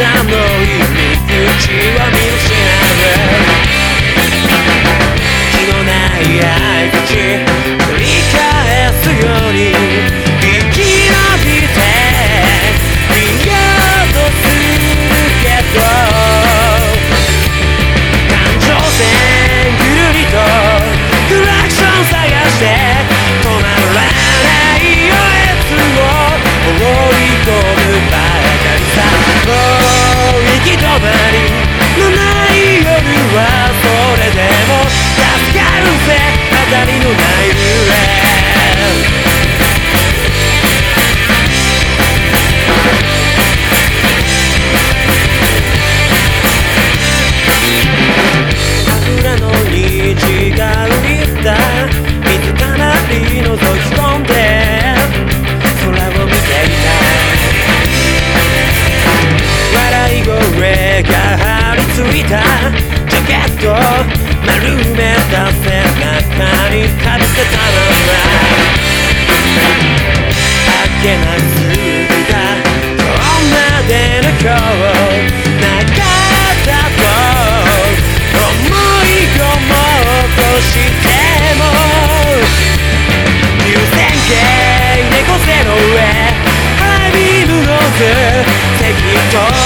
down the ジャケット丸めた背中に立てたのらあけなすぎた今日までの今日なかたと思い込もうとしても。流線形猫背の上ハイビくムロ適当